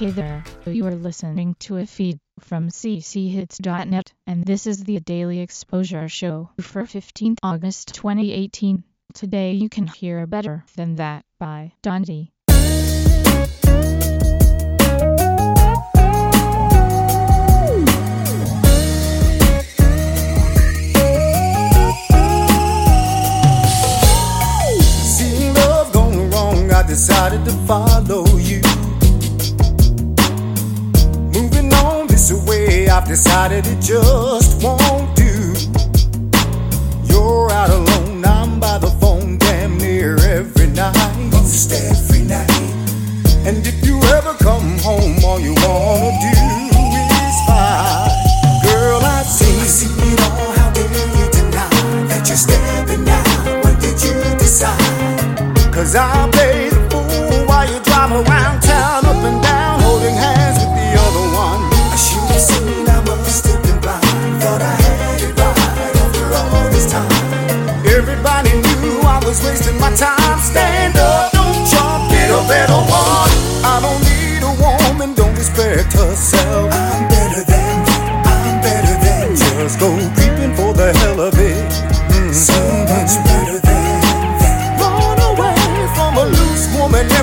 Hey there, you are listening to a feed from cchits.net, and this is the Daily Exposure Show for 15th August 2018. Today you can hear Better Than That by Dundee. Seeing love going wrong, I decided to follow I've decided it just won't do. You're out alone, I'm by the phone damn near every night. Most every night. And if you ever come home, all you wanna do is fight. Girl, I've seen, seen it all. How dare you deny that you're stepping out? When did you decide? Cause I play the fool while you drive around town, up and down, holding hands with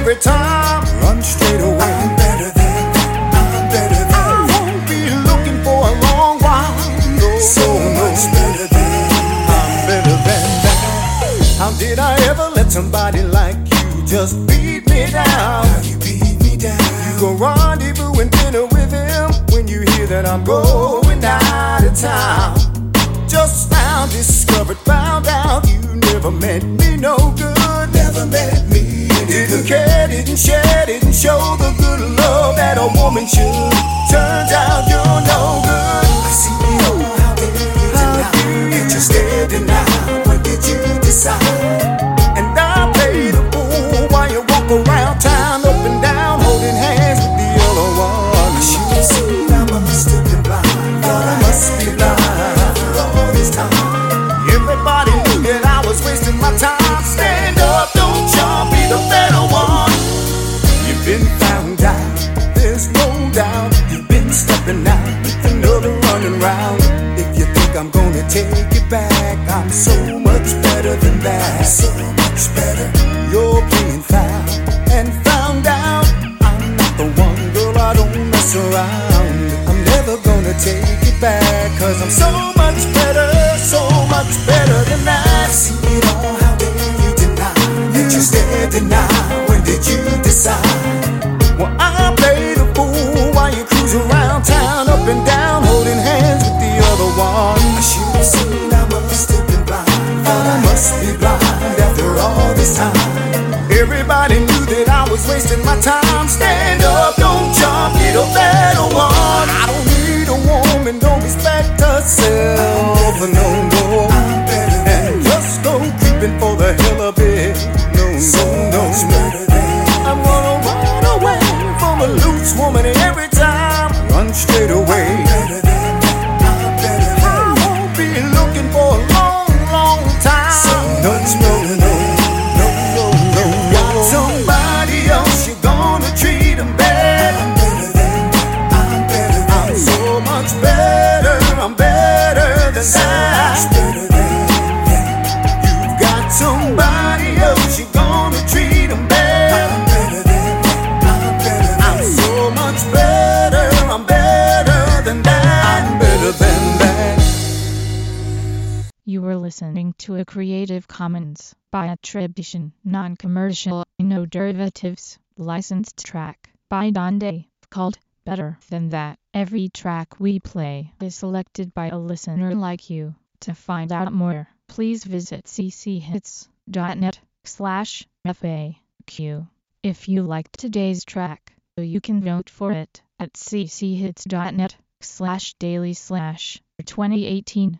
every time. Run straight away. How did I ever let somebody like you just beat me down? How you beat me down? You go rendezvous and dinner with him when you hear that I'm going out of town. Just now discovered, found out you never meant me no good. Never meant me. Didn't care, didn't share, didn't show the good love that a woman should. Turns out stepping out another running round. If you think I'm gonna take it back, I'm so much better than that. so much better. You're playing foul and found out. I'm not the one, girl, I don't mess around. I'm never gonna take it back, cause I'm so respect herself. No, listening to a Creative Commons by attribution, non-commercial, no derivatives, licensed track by Donde, called Better Than That. Every track we play is selected by a listener like you. To find out more, please visit cchits.net slash FAQ. If you liked today's track, you can vote for it at cchits.net slash daily slash 2018